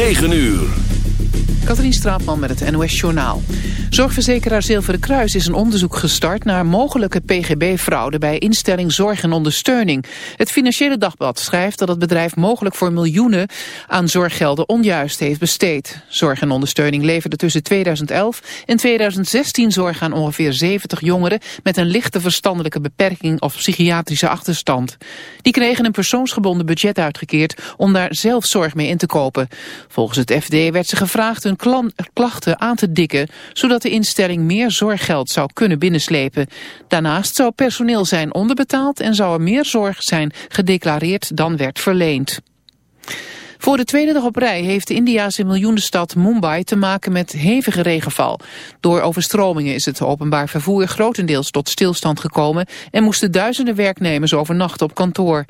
9 uur. Katrien Straatman met het NOS Journaal. Zorgverzekeraar Zilveren Kruis is een onderzoek gestart naar mogelijke PGB-fraude bij instelling Zorg en Ondersteuning. Het Financiële Dagblad schrijft dat het bedrijf mogelijk voor miljoenen aan zorggelden onjuist heeft besteed. Zorg en Ondersteuning leverde tussen 2011 en 2016 zorg aan ongeveer 70 jongeren met een lichte verstandelijke beperking of psychiatrische achterstand. Die kregen een persoonsgebonden budget uitgekeerd om daar zelf zorg mee in te kopen. Volgens het FD werd ze gevraagd hun klachten aan te dikken, zodat de instelling meer zorggeld zou kunnen binnenslepen. Daarnaast zou personeel zijn onderbetaald en zou er meer zorg zijn gedeclareerd dan werd verleend. Voor de tweede dag op rij heeft de Indiase miljoenenstad Mumbai te maken met hevige regenval. Door overstromingen is het openbaar vervoer grotendeels tot stilstand gekomen en moesten duizenden werknemers overnachten op kantoor.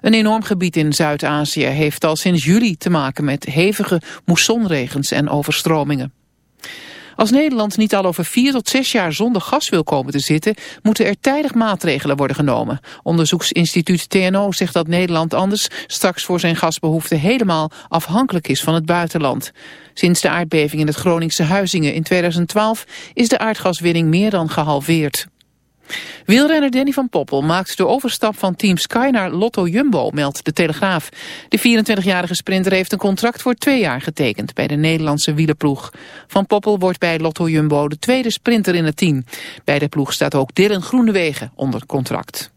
Een enorm gebied in Zuid-Azië heeft al sinds juli te maken met hevige moessonregens en overstromingen. Als Nederland niet al over vier tot zes jaar zonder gas wil komen te zitten, moeten er tijdig maatregelen worden genomen. Onderzoeksinstituut TNO zegt dat Nederland anders straks voor zijn gasbehoeften helemaal afhankelijk is van het buitenland. Sinds de aardbeving in het Groningse Huizingen in 2012 is de aardgaswinning meer dan gehalveerd. Wielrenner Danny van Poppel maakt de overstap van Team Sky naar Lotto Jumbo, meldt de Telegraaf. De 24-jarige sprinter heeft een contract voor twee jaar getekend bij de Nederlandse wielerploeg. Van Poppel wordt bij Lotto Jumbo de tweede sprinter in het team. Bij de ploeg staat ook Dylan Groenewegen onder contract.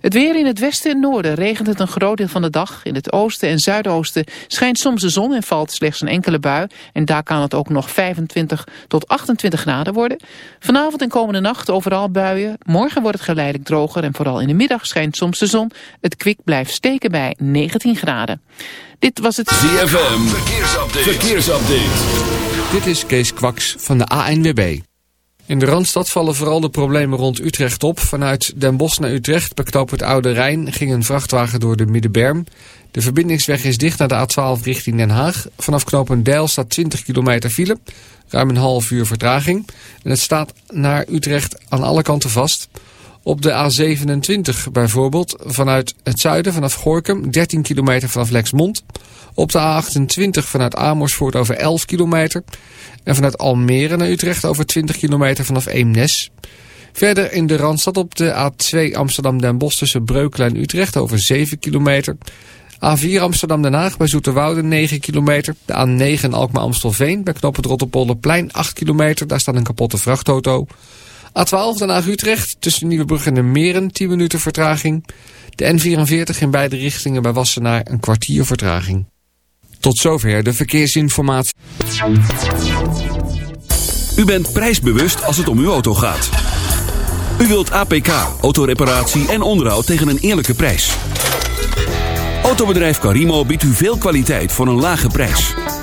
Het weer in het westen en noorden regent het een groot deel van de dag. In het oosten en zuidoosten schijnt soms de zon en valt slechts een enkele bui. En daar kan het ook nog 25 tot 28 graden worden. Vanavond en komende nacht overal buien. Morgen wordt het geleidelijk droger en vooral in de middag schijnt soms de zon. Het kwik blijft steken bij 19 graden. Dit was het ZFM. Verkeersupdate. Verkeersupdate. Dit is Kees Kwaks van de ANWB. In de Randstad vallen vooral de problemen rond Utrecht op. Vanuit Den Bosch naar Utrecht, bij het Oude Rijn, ging een vrachtwagen door de Middenberm. De verbindingsweg is dicht naar de A12 richting Den Haag. Vanaf knooppunt Deil staat 20 kilometer file, ruim een half uur vertraging. En het staat naar Utrecht aan alle kanten vast. Op de A27 bijvoorbeeld, vanuit het zuiden, vanaf Gorkum, 13 kilometer vanaf Lexmond. Op de A28 vanuit Amersfoort over 11 kilometer. En vanuit Almere naar Utrecht over 20 kilometer vanaf Eemnes. Verder in de Randstad op de A2 Amsterdam-Den Bosch tussen Breukelen en Utrecht over 7 kilometer. A4 Amsterdam-Den Haag bij Zoeterwoude 9 kilometer. De A9 Alkmaar-Amstelveen bij knooppunt Rotterpolderplein 8 kilometer. Daar staat een kapotte vrachtauto. A12 Den Haag-Utrecht tussen Nieuwebrug en de Meren 10 minuten vertraging. De N44 in beide richtingen bij Wassenaar een kwartier vertraging. Tot zover de verkeersinformatie. U bent prijsbewust als het om uw auto gaat. U wilt APK, autoreparatie en onderhoud tegen een eerlijke prijs. Autobedrijf Carimo biedt u veel kwaliteit voor een lage prijs.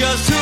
Just who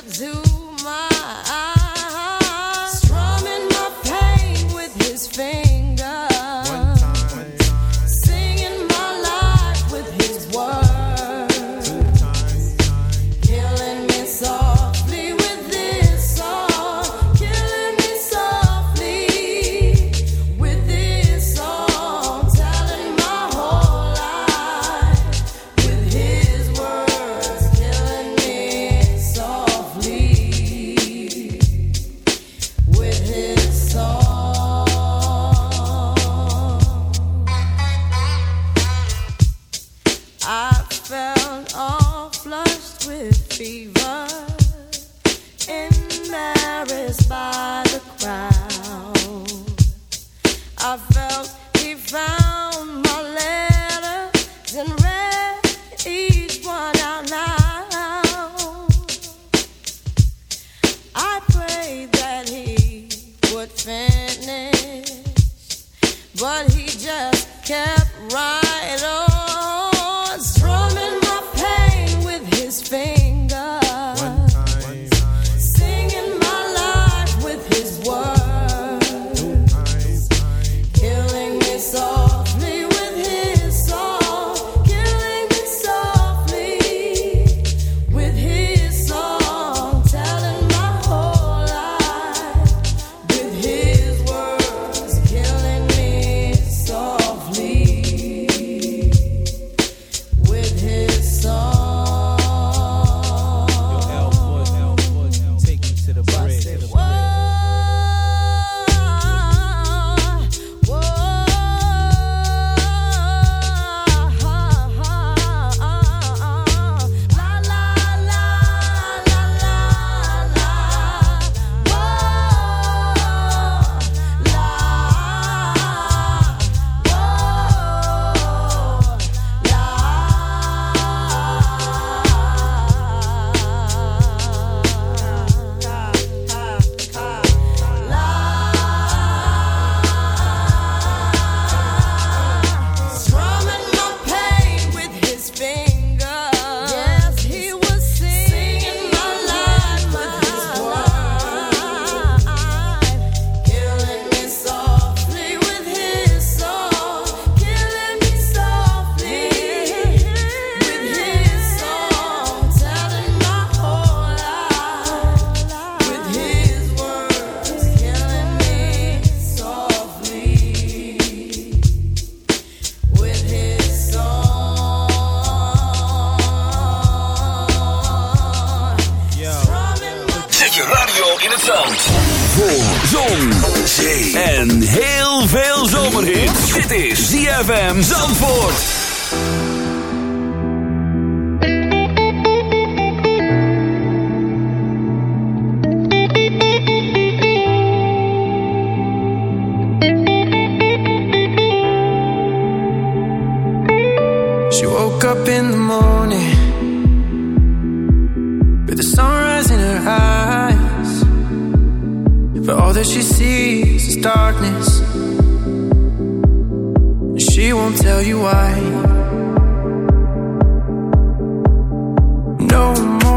to my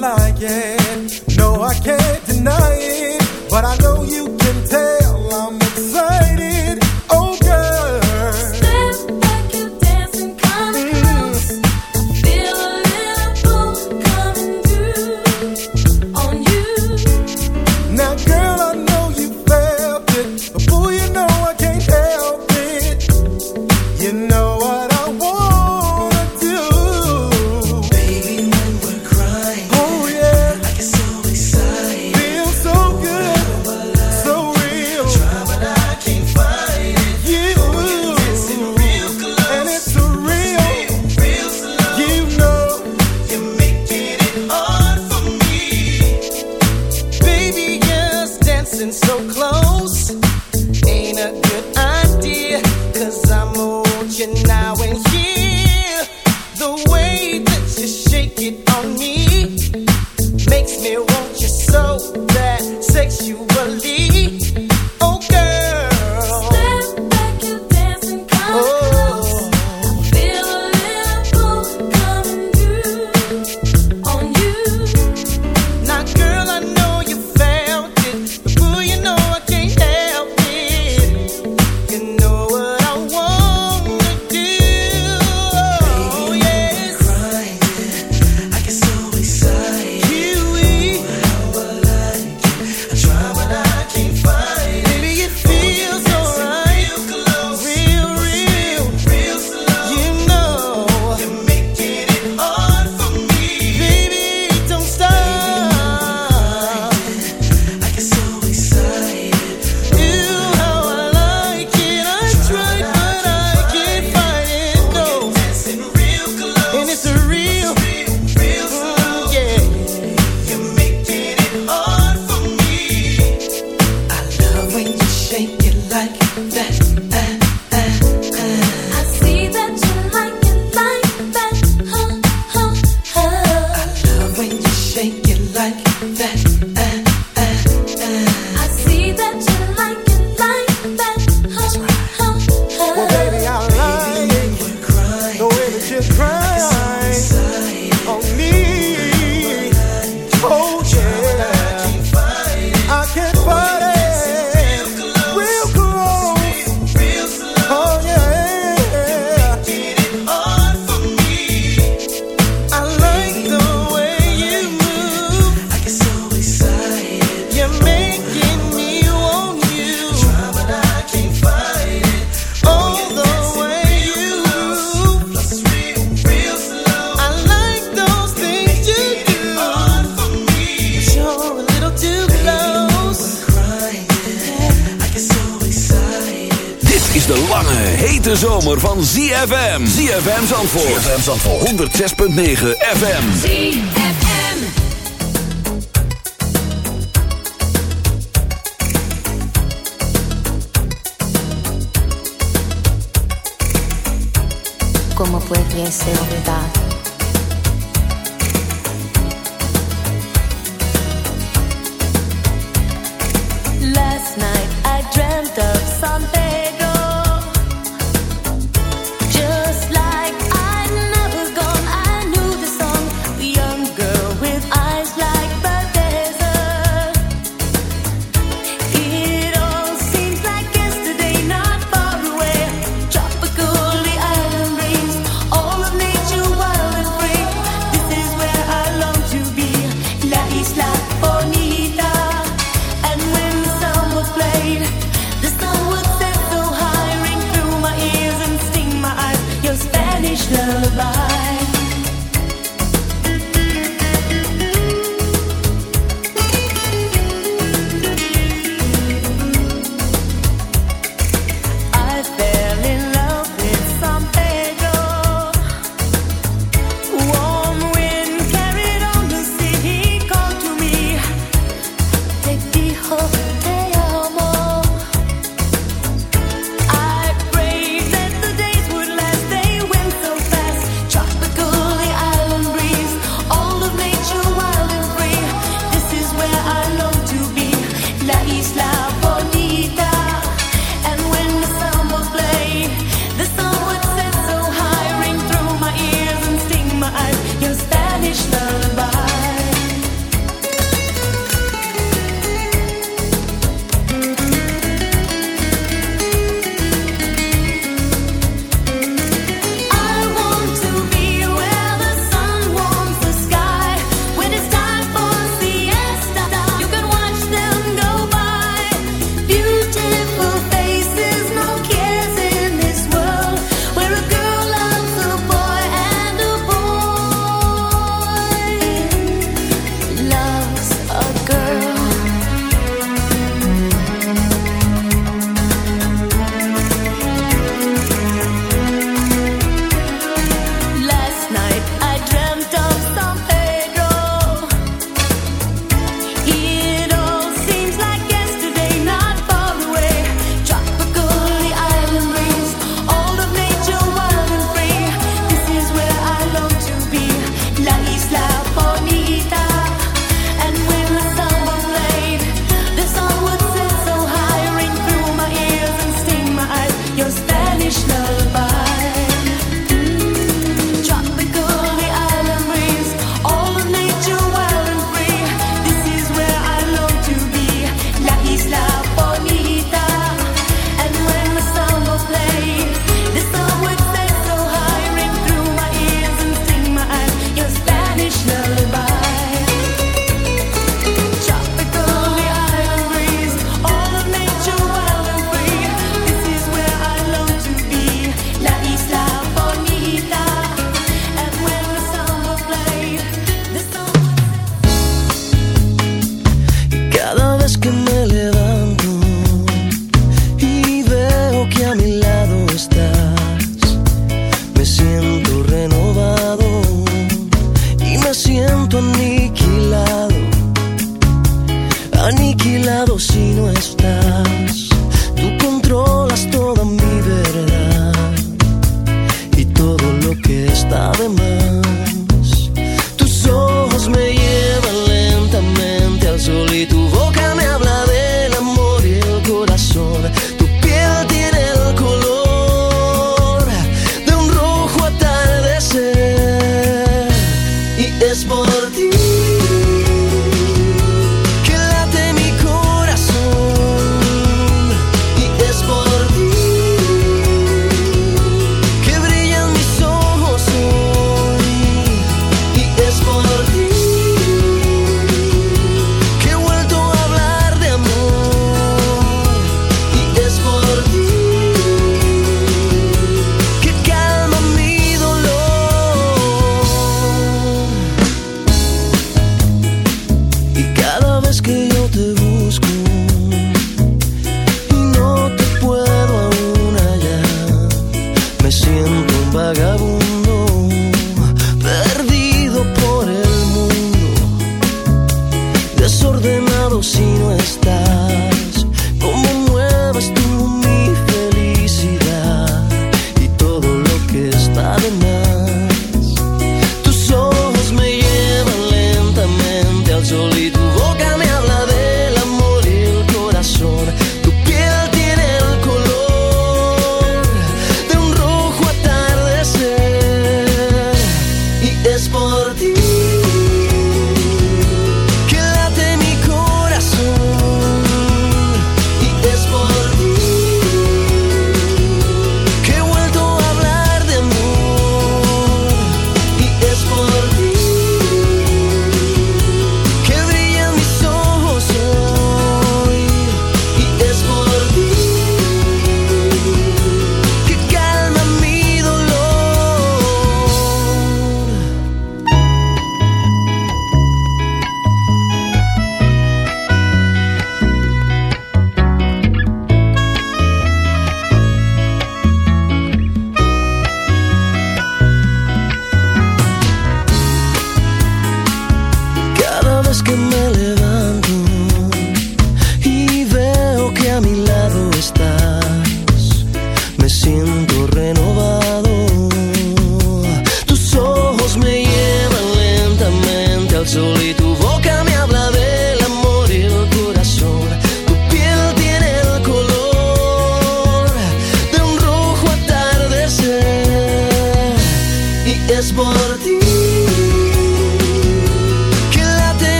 lying. No, I can't deny it, but I know you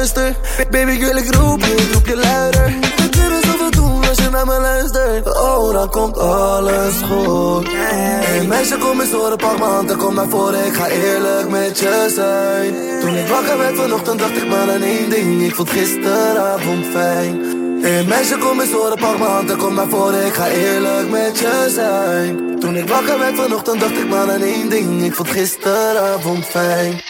Duister. Baby, wil ik roep je, roep je luider. We kunnen zoveel doen als je naar me luistert. Oh, dan komt alles goed. Hey meisje, kom eens horen, pak m'n kom naar voren. Ik ga eerlijk met je zijn. Toen ik wakker werd vanochtend, dacht ik maar aan één ding. Ik vond gisteravond fijn. Hey meisje, kom eens horen, pak m'n hand en kom naar voren. Ik ga eerlijk met je zijn. Toen ik wakker werd vanochtend, dacht ik maar aan één ding. Ik vond gisteravond fijn.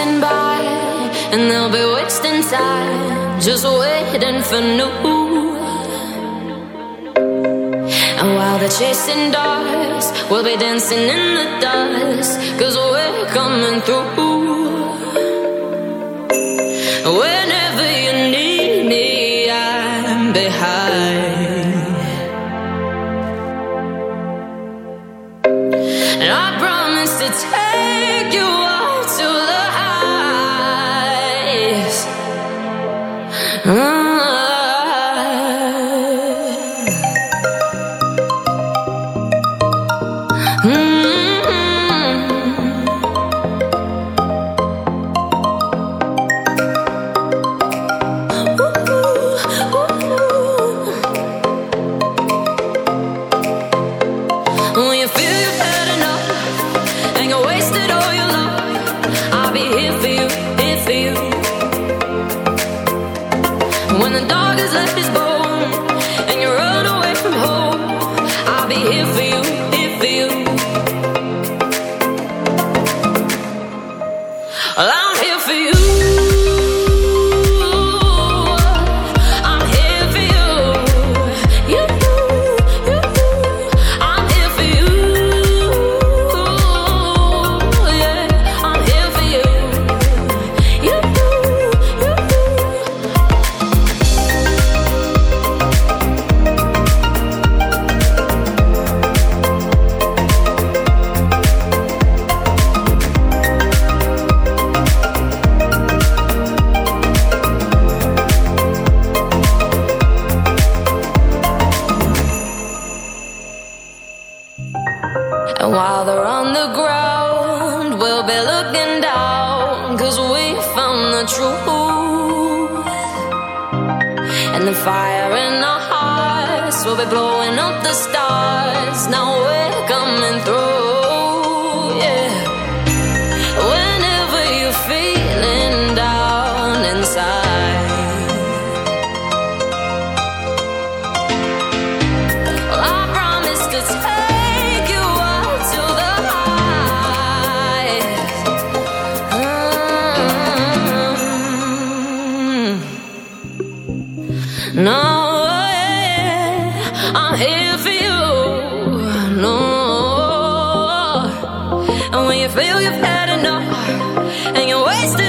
passing by, and they'll be wasting inside just waiting for new. And while they're chasing dogs, we'll be dancing in the dust, cause we're coming through. Whenever you need me, I'm behind.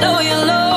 know you love.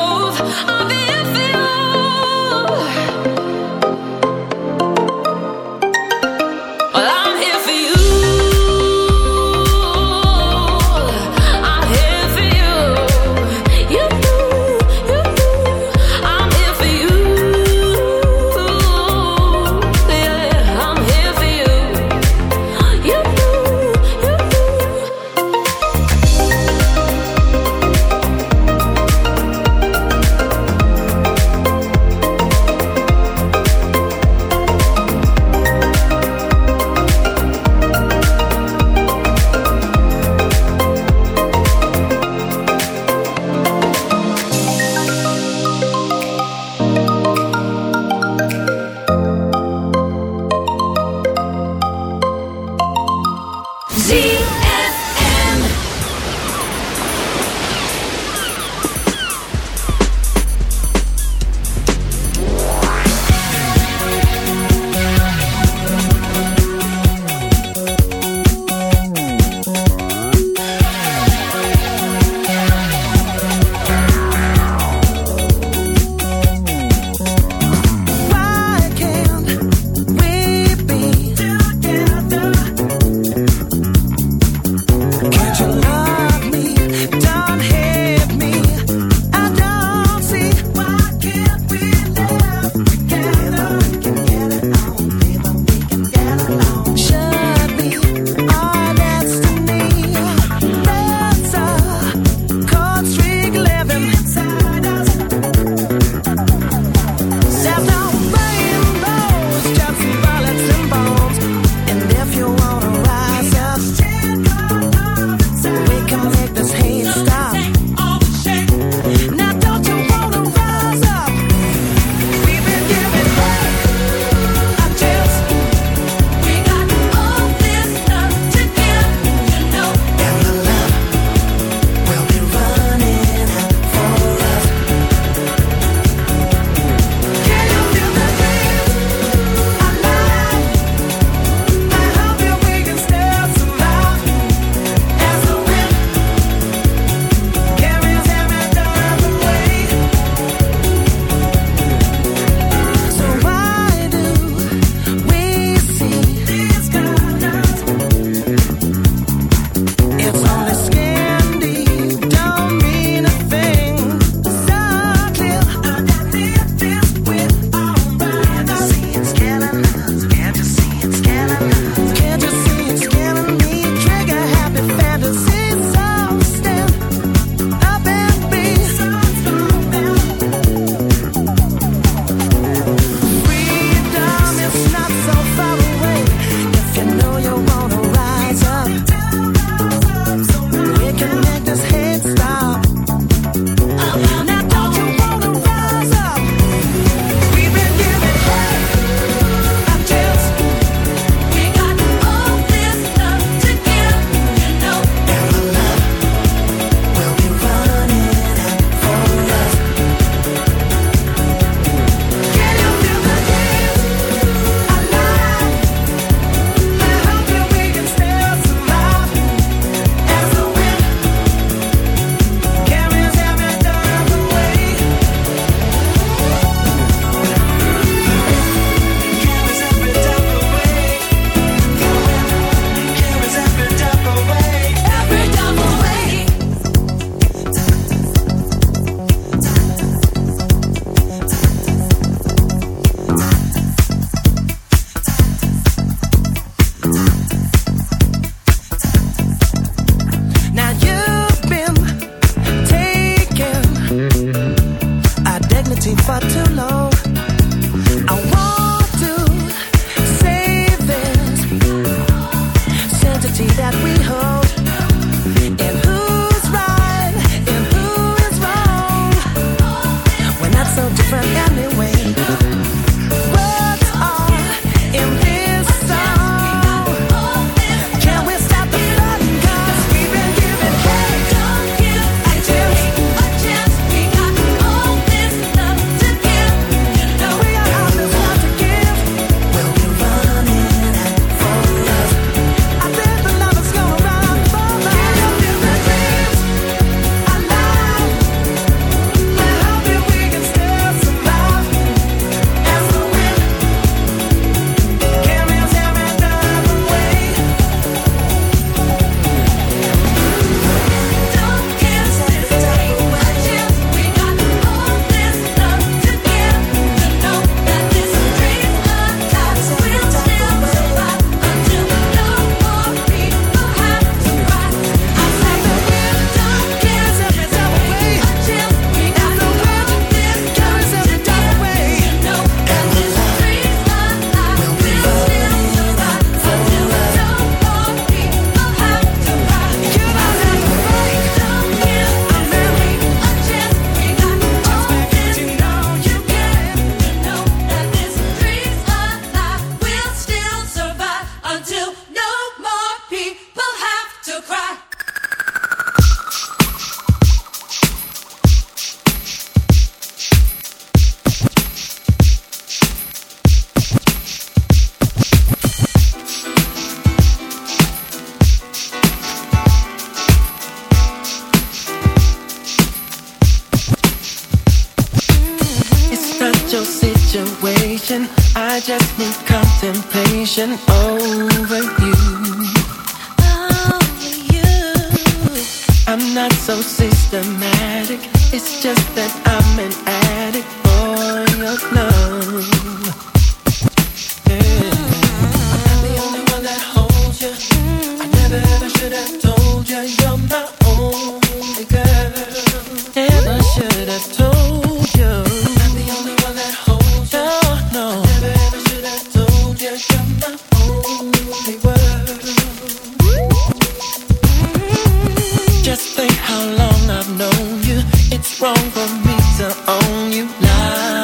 known you. It's wrong for me to own you. Love.